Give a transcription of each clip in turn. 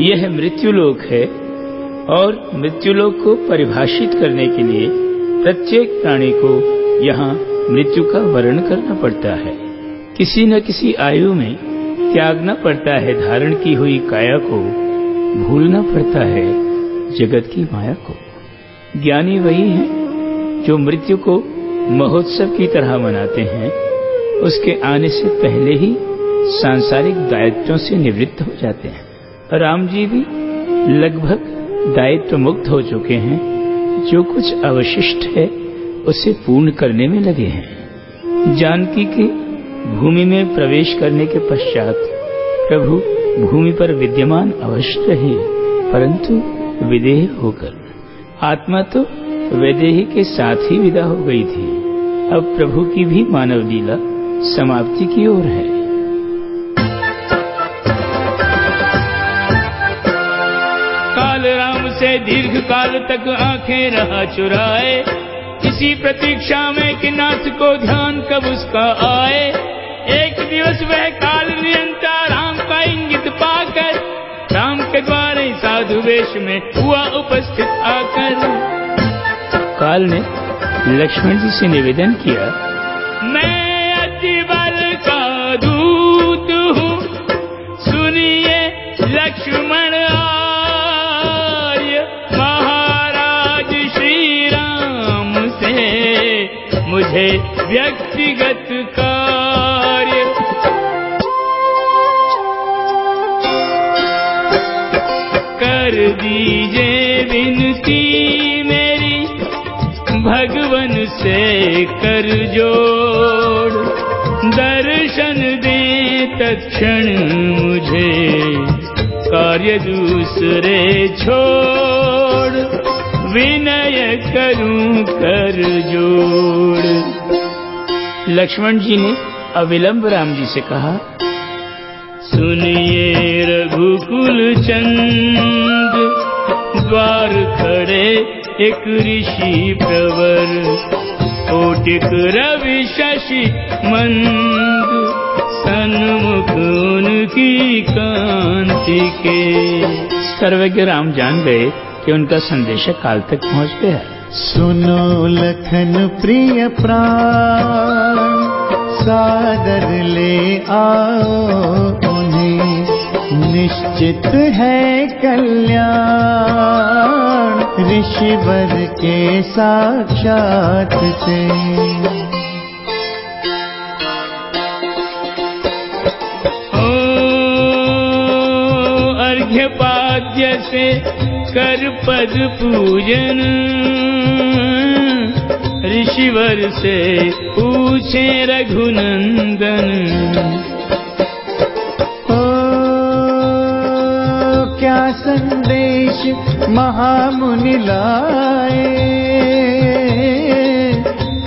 यह मृत्युलोक है और मृत्युलोक को परिभाषित करने के लिए प्रत्येक प्राणी को यहाँ मृत्यु का वर्ण करना पड़ता है। किसी न किसी आयु में त्यागना पड़ता है, धारण की हुई काया को भूलना पड़ता है, जगत की माया को। ज्ञानी वही है जो मृत्यु को महोत्सव की तरह मनाते हैं। उसके आने से पहले ही सांसारिक दायित्वों से निवृत्त हो जाते हैं। राम जी भी लगभग दायित्व मुक्त हो चुके हैं। जो कुछ अवशिष्ट है, उसे पूर्ण करने में लगे हैं। जानकी के भूमि में प्रवेश करने के पश्चात प्रभु भूमि पर विद्यमान अवश्य रहे परंतु विदेह होकर। आत्मा तो वैदेही के साथ ही विदा हो गई थी। अब प्रभु की भी मानव लीला समाप्ति की ओर है। से दीर्घ काल तक आँखें रहा चुराए। किसी प्रतीक्षा में कि नाथ को ध्यान कब उसका आए। एक दिवस वह काल नियंता राम का इंगित पाकर, राम के द्वारे साधु वेश में हुआ उपस्थित आकर। काल ने लक्ष्मण जी से निवेदन किया, मैं अतिबल का दूत हूँ। सुनिए लक्ष्मण आर्य मुझे व्यक्तिगत कार्य। कर दीजिए विनती मेरी, भगवन से कर जोड़। दर्शन दे तत्क्षण मुझे, कार्य दूसरे छोड़। विनय करूँ कर जोड़। लक्ष्मण जी ने अविलंब राम जी से कहा, सुनिए रघुकुल चंद, द्वार खड़े एक ऋषि प्रवर, कोटिक रवि शशि मंद, सन्मुख उनकी कांति के। सर्वज्ञ राम जान गए। कि उनका संदेश काल तक पहुँच गया सुनो लखन प्रिय प्राण सादर ले आओ उन्हें। निश्चित है कल्याण ऋषिवर के साक्षात से। ओ अर्घ्यपाद्य से कर पद पूजन। ऋषिवर से पूछे रघुनंदन। ओ क्या संदेश महामुनि लाए?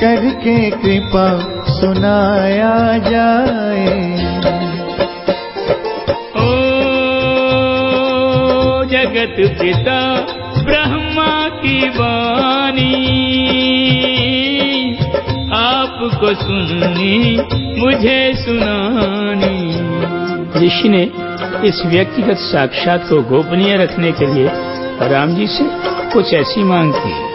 करके कृपा सुनाया जाए जगत पिता ब्रह्मा की वाणी। आपको सुननी मुझे सुनानी। ऋषि ने इस व्यक्तिगत साक्षात को गोपनीय रखने के लिए राम जी से कुछ ऐसी मांग की।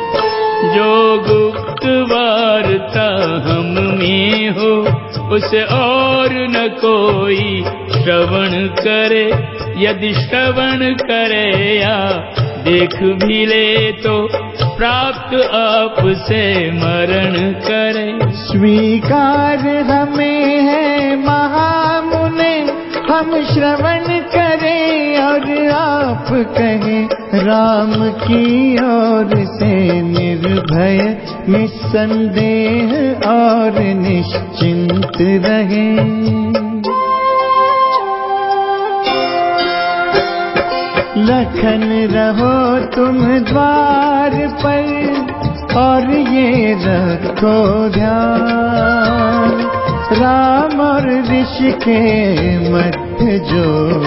जो गुप्त वार्ता हम में हो उसे और न कोई श्रवण करे। यदि श्रवण करे या देख भी ले तो प्राप्त आप से मरण करे। स्वीकार हमें है महामुने, हम श्रवण करें और आप कहें, राम की ओर से निर्भय, निस्संदेह और निश्चिंत रहें। लखन रहो तुम द्वार पर, और ये रखो ध्यान। राम और ऋषि के मध्य जो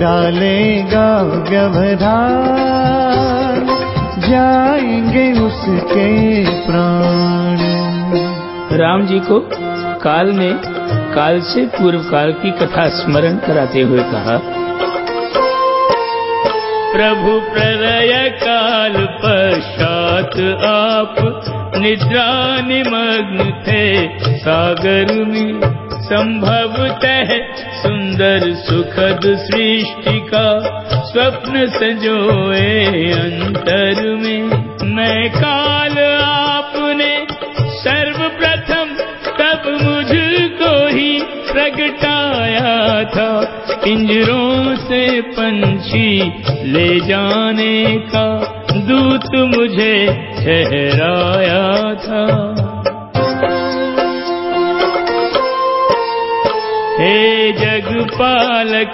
डालेगा व्यवधान, जाएँगे उसके प्राण। राम जी को काल ने काल से पूर्व काल की कथा स्मरण कराते हुए कहा प्रभु प्रलय काल पश्चात आप निद्रा निमग्न थे। सागर में संभवतः सुंदर सुखद सृष्टि का स्वप्न सजोए अंतर में। मैं काल प्रगटाया था। पिंजरों से पंछी ले जाने का दूत मुझे ठहराया था। हे जगपालक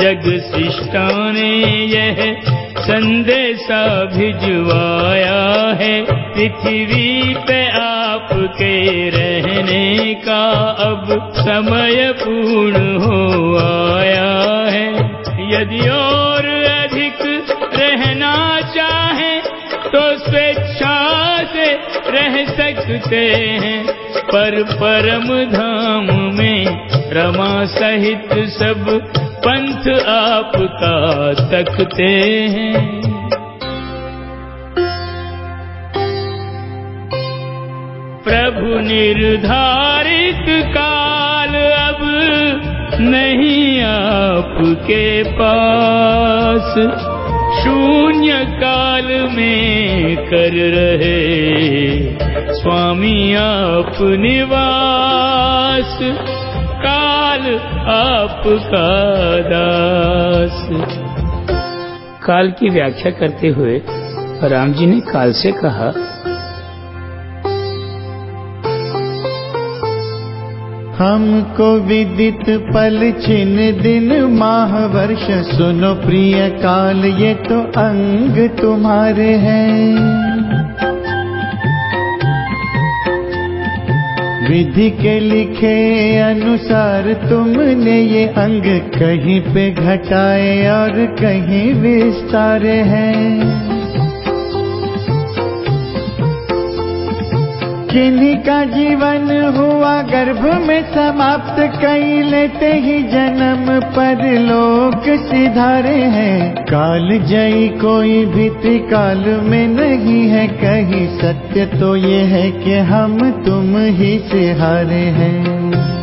जग शिष्टा ने यह संदेशा भिजवाया है। पृथ्वी पे आपके रहने का अब समय पूर्ण हो आया है। यदि और अधिक रहना चाहे तो स्वेच्छा से रह सकते हैं। पर परम धाम में रमा सहित सब पंथ आपका तकते हैं। निर्धारित काल अब नहीं आपके पास। शून्य काल में कर रहे स्वामी आप निवास। काल आपका दास। काल की व्याख्या करते हुए राम जी ने काल से कहा हमको विदित पल छिन दिन माह वर्ष सुनो प्रिय काल, ये तो अंग तुम्हारे हैं। विधि के लिखे अनुसार तुमने ये अंग कहीं पे घटाए और कहीं विस्तारे हैं। किन्हीं का जीवन हुआ, गर्भ में समाप्त कई लेते ही जन्म पर लोक सिधारे हैं। काल जयी, कोई भी त्रिकाल में नहीं है, कहीं सत्य तो ये है कि हम तुम ही से हारे हैं।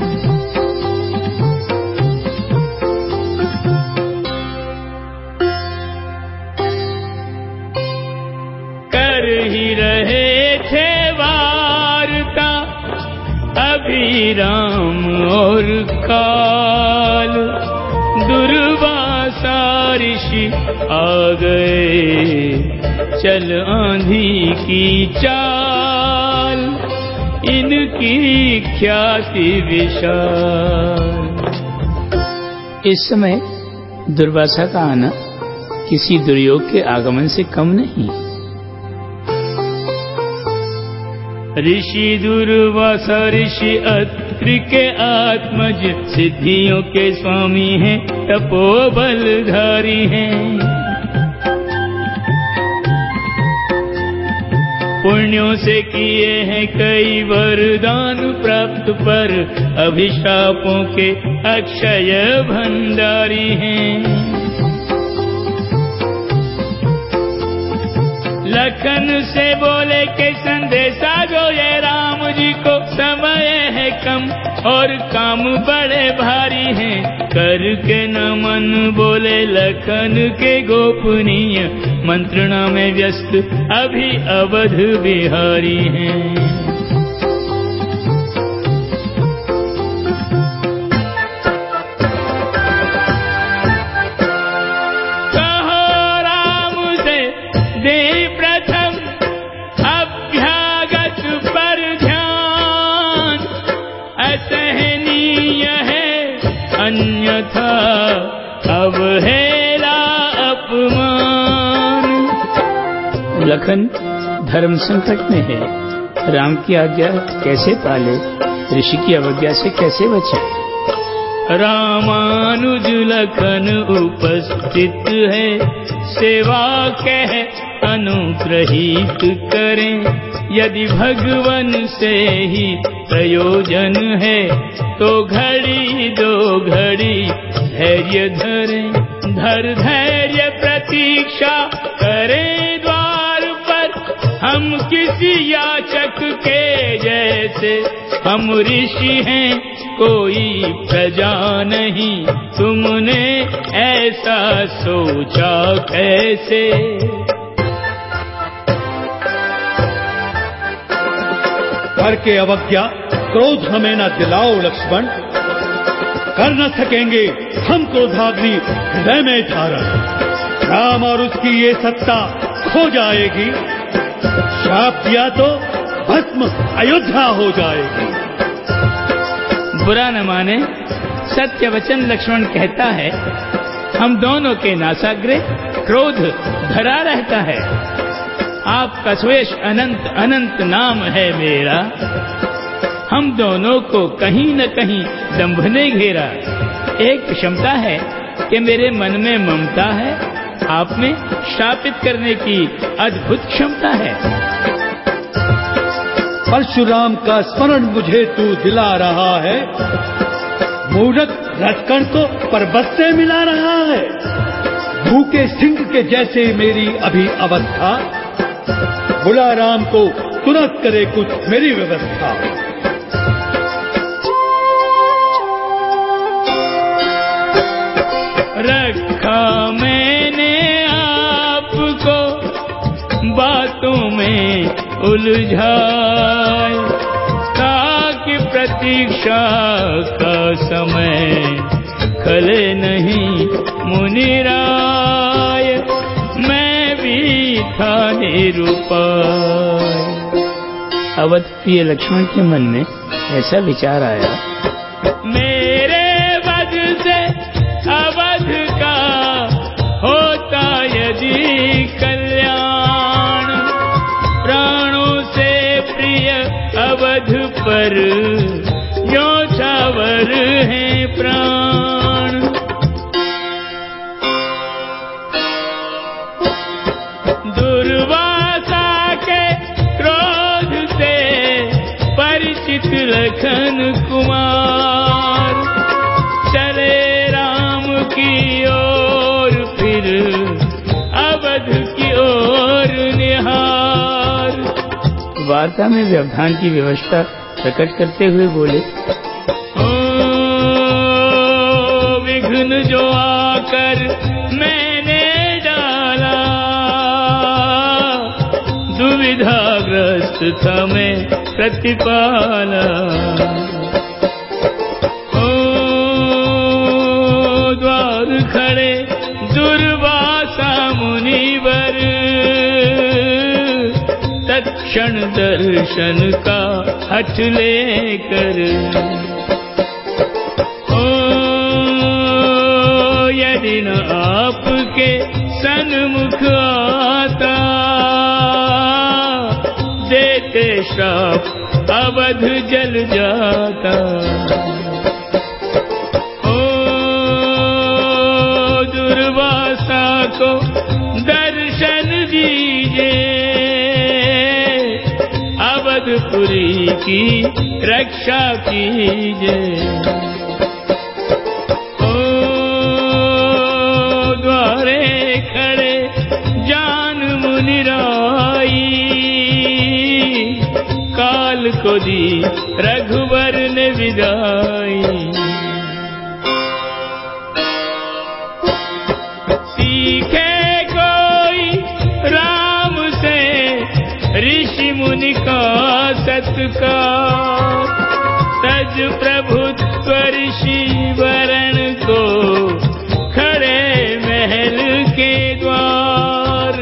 राम और काल। दुर्वासा ऋषि आ गए। चल आंधी की चाल, इनकी ख्याति विशाल। इस समय दुर्वासा का आना किसी दुर्योग के आगमन से कम नहीं। ऋषि दुर्वासा, ऋषि अत्रि के आत्मज सिद्धियों के स्वामी हैं, तपोबलधारी हैं। पुण्यों से किए हैं कई वरदान प्राप्त पर अभिशापों के अक्षय भंडारी हैं। लखन से बोले के संदेशा कम और काम बड़े भारी हैं। करके न मन बोले लखन के गोपनीय। मंत्रणा में व्यस्त अभी अवध बिहारी हैं। लखन धर्म संकट में है। राम की आज्ञा कैसे पाले? ऋषि की अवज्ञा से कैसे बचे? रामानुज लखन उपस्थित है। सेवा कह अनुग्रहित करें। यदि भगवन से ही प्रयोजन है तो घड़ी दो घड़ी धैर्य धरें। धर धैर्य प्रतीक्षा करे द्वार हम किसी याचक के जैसे, हम ऋषि हैं, कोई प्रजा नहीं। तुमने ऐसा सोचा कैसे? करके अवज्ञा, क्रोध हमें न दिलाओ, लक्ष्मण। कर न सकेंगे हम क्रोधाग्नि, हृदय में धारण। राम और उसकी ये सत्ता खो जाएगी। श्राप दिया तो भस्म अयोध्या हो जाएगी। बुरा न माने सत्य वचन लक्ष्मण कहता है, हम दोनों के नासाग्रह क्रोध धरा रहता है। आपका स्वेश अनंत अनंत नाम है मेरा। हम दोनों को कहीं न कहीं दंभ ने घेरा। एक क्षमता है कि मेरे मन में ममता है आप में शापित करने की अद्भुत क्षमता है। परशुराम का स्मरण मुझे तू दिला रहा है। मूरख रथकण को पर्वत से मिला रहा है। भूखे सिंह के जैसे मेरी अभी अवस्था। बुला राम को तुरंत करे कुछ मेरी व्यवस्था। उलझाए, ताकि प्रतीक्षा का समय खले नहीं। मुनिराय, मैं भी था निरूपाय। अवध प्रिय लक्ष्मण के मन में ऐसा विचार आया पर, यो है प्राण। दुर्वासा के क्रोध से परिचित लखन कुमार। चले राम की ओर, फिर अवध की ओर निहार। वार्ता में व्यवधान की व्यवस्था प्रकट करते हुए बोले विघ्न जो आकर मैंने डाला दुविधाग्रस्त मैं प्रतिपाला। तत्क्षण दर्शन का हठ लेकर। ओ, यदि न आपके सन्मुख आता, देते श्राप अवध जल जाता। अवधपुरी की रक्षा कीजिए। ओ द्वारे खड़े जान मुनि राई काल को दी सत्कार तज प्रभुत्व ऋषि वरण को खड़े महल के द्वार।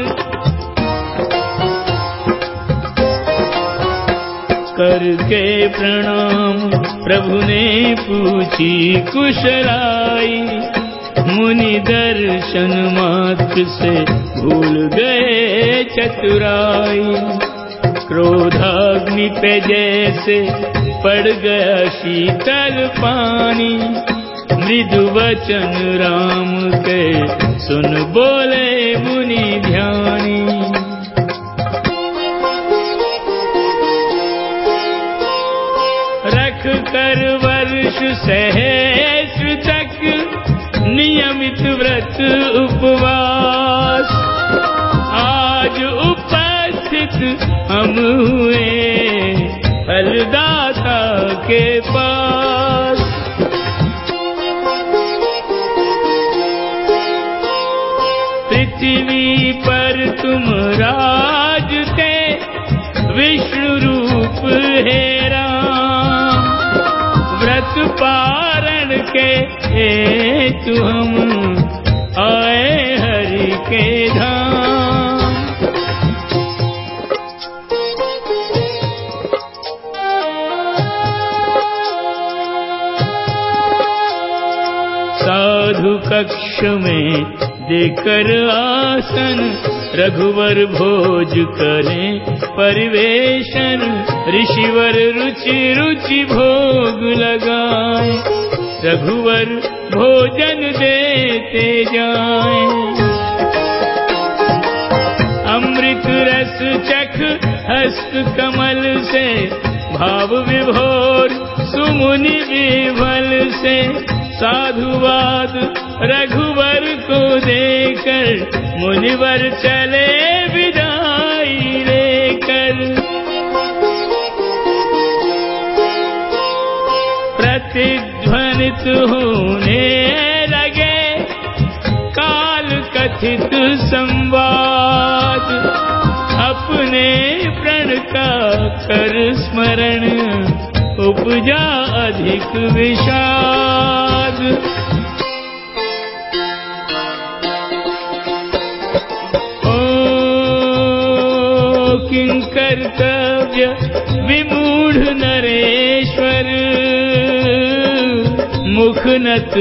करके प्रणाम प्रभु ने पूछी कुशलाई। मुनि दर्शन मात्र से भूल गए चतुराई। क्रोधाग्नि पे जैसे पड़ गया शीतल पानी। मृदु वचन राम के सुन बोले मुनि ध्यानी। रख कर वर्ष सहस्र तक नियमित व्रत उपवास। उपस्थित हम हुए फलदाता के पास। पृथ्वी पर तुम राजते विष्णु रूप है राम। व्रत पारण के हेतु हम कक्ष में देकर आसन, रघुवर भोज करें परिवेशन, ऋषिवर रुचि रुचि भोग लगाए, रघुवर भोजन देते जाए। अमृत रस चख, हस्त कमल से, भाव विभोर, सुमुनि विभल से साधुवाद रघुवर को देकर मुनिवर चले विदाई लेकर। प्रतिध्वनित होने लगे काल कथित संवाद। अपने प्रण का कर स्मरण, उपजा अधिक विषाद कर्तव्य विमूढ़ नरेश्वर मुखनत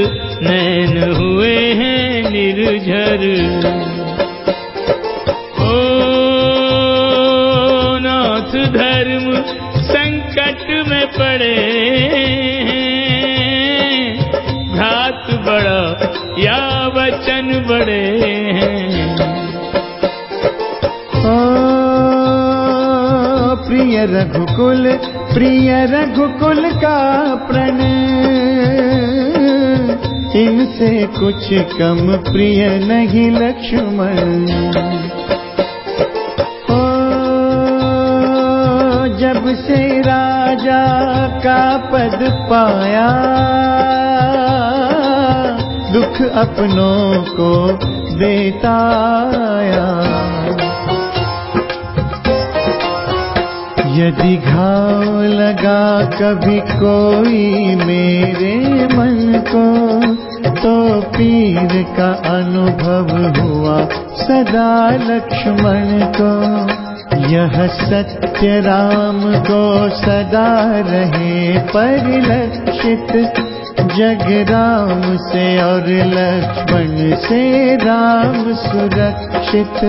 नैन हुए हैं निर्झर। ओ नाथ धर्म संकट में पड़े बड़े हैं। प्रिय रघुकुल प्रिय रघुकुल का प्रण। इनसे कुछ कम प्रिय नहीं लक्ष्मण। जब से राजा का पद पाया दुख अपनों को देता यदि घाव लगा कभी कोई मेरे मन को तो पीर का अनुभव हुआ सदा लक्ष्मण को। यह सत्य राम को सदा रहे परिलक्षित जग राम से और लक्ष्मण से राम सुरक्षित।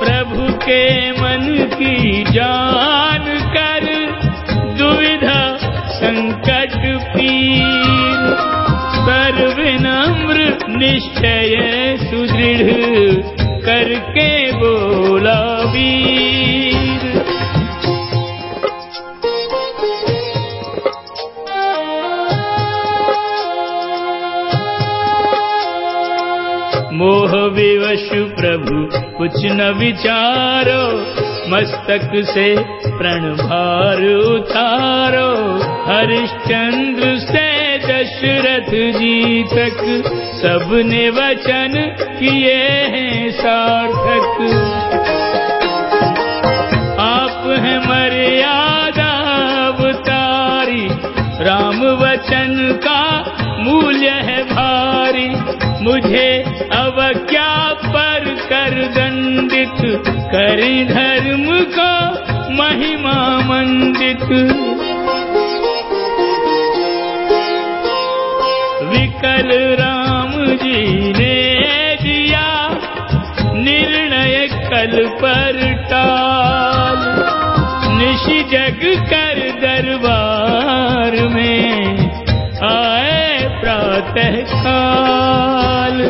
प्रभु के मन की जान कर दुविधा संकट कर विनम्र निश्चय सुदृढ़ करके विवश प्रभु, कुछ न विचारो, मस्तक से प्रण भार उतारो। हरिश्चंद्र से दशरथ जी तक सबने वचन किए हैं सार्थक। आप हैं मर्यादा अवतारी, राम वचन का मूल्य है भारी। मुझे अवज्ञा पर कर दंडित? करें धर्म को महिमा मंडित। विकल राम जी ने दिया निर्णय कल पर टाल। निशि जग कर दरबार में काल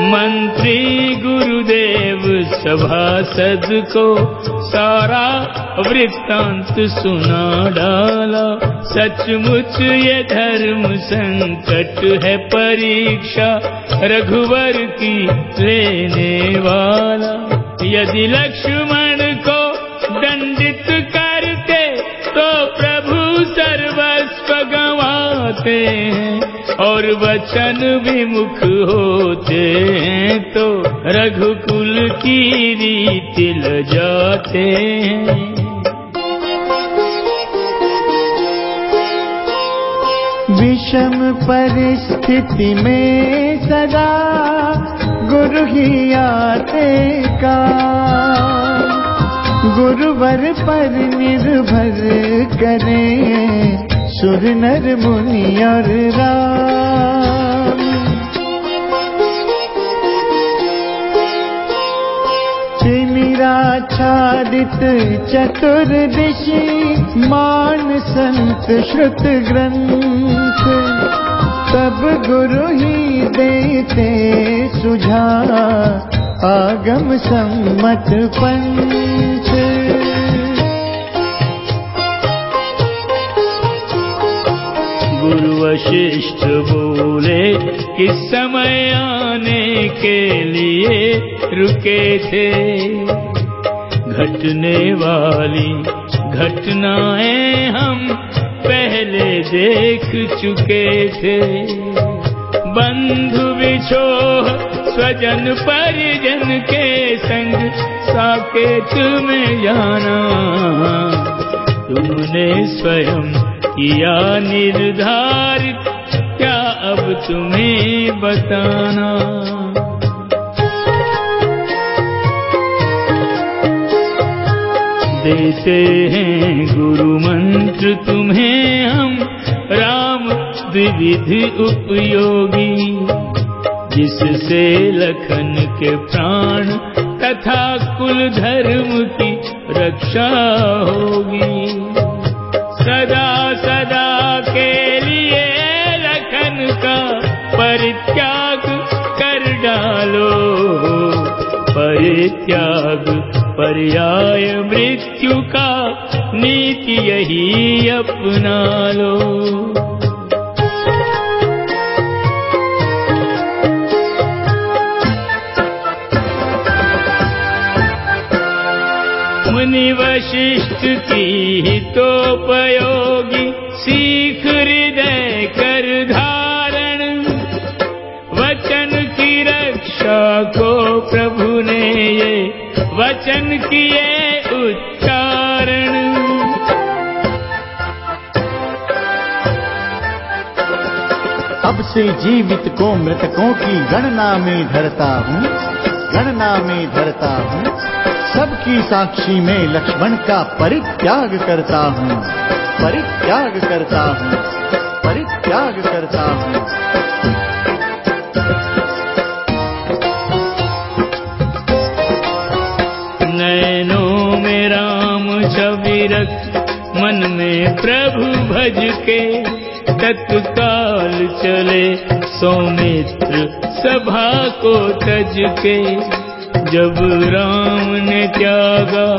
मंत्री गुरु सभासद को सारा वृत्तांत सुना डाला। सचमुच ये धर्म संकट है परीक्षा, रघुवर की लेने वाला। यदि लक्ष्मण को दंडित करते तो प्रभु सर्वस्व गवाते हैं और वचन विमुख होते हैं तो रघुकुल की रीति ल जाते हैं। विषम परिस्थिति में सदा गुरु ही आते का। गुरुवर पर निर्भर करें सुर नर मुनि और राम। निराच्छादित चतुर्दिशी मान संत श्रुत ग्रंथ। गुरु ही देते सुझा आगम सम्मत पंथ गुरु वशिष्ठ बोले किस समय आने के लिए रुके थे। घटने वाली घटनाएं हम देख चुके थे। बंधु बिछोह स्वजन परिजन के संग साकेत में जाना। तुमने स्वयं किया निर्धारित, क्या अब तुम्हें बताना? देते हैं गुरु मंत्र तुम्हें हम राम विविधि उपयोगी, जिससे लखन के प्राण तथा कुल धर्म की रक्षा होगी। सदा सदा के लिए लखन का परित्याग कर डालो, परित्याग पर्याय मृत्यु का नीति यही अपना लो मुनि वशिष्ठ की हितोपयोगी किए उच्चारण। अब से जीवित को मृतकों की गणना में धरता हूँ, गणना में धरता हूँ, सबकी साक्षी में लक्ष्मण का परित्याग करता हूँ, परित्याग करता हूँ, परित्याग करता हूँ। छवि मन में प्रभु भज के तत्काल चले सौमित्र सभा को तज के। जब राम ने त्यागा,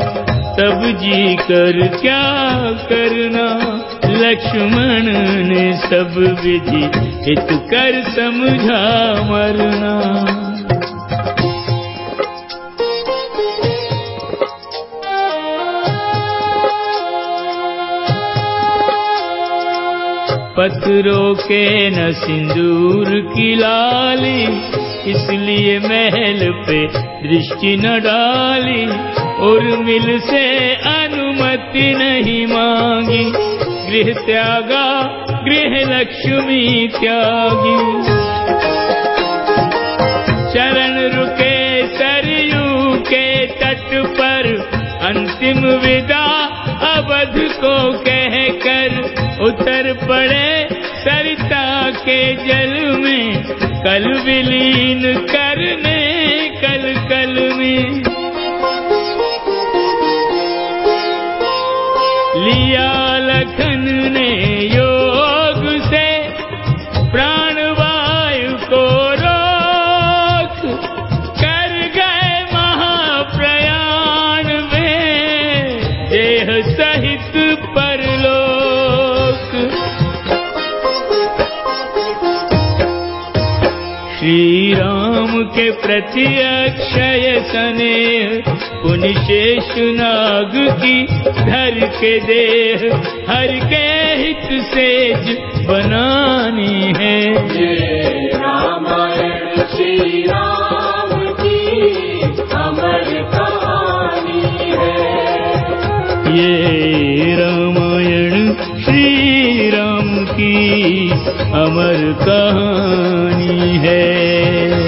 तब जी कर क्या करना? लक्ष्मण ने सब विधि हित कर समझा मरना। पत्थरों के न सिंदूर की लाली, इसलिए महल पे दृष्टि न डाली, और मिल से अनुमति नहीं मांगी। गृह त्यागा, गृह लक्ष्मी त्यागी। चरण रुके सरयू के तट पर, अंतिम विदा अवध को कर उतर पड़े सरिता के जल में कल विलीन करने कल कल में। लिया के प्रति अक्षय सने पुनि शेष नाग की धर के देह। हर के हित सेज बनानी है। ये रामायण श्री राम की अमर कहानी है। ये रामायण श्री राम की अमर कहानी है।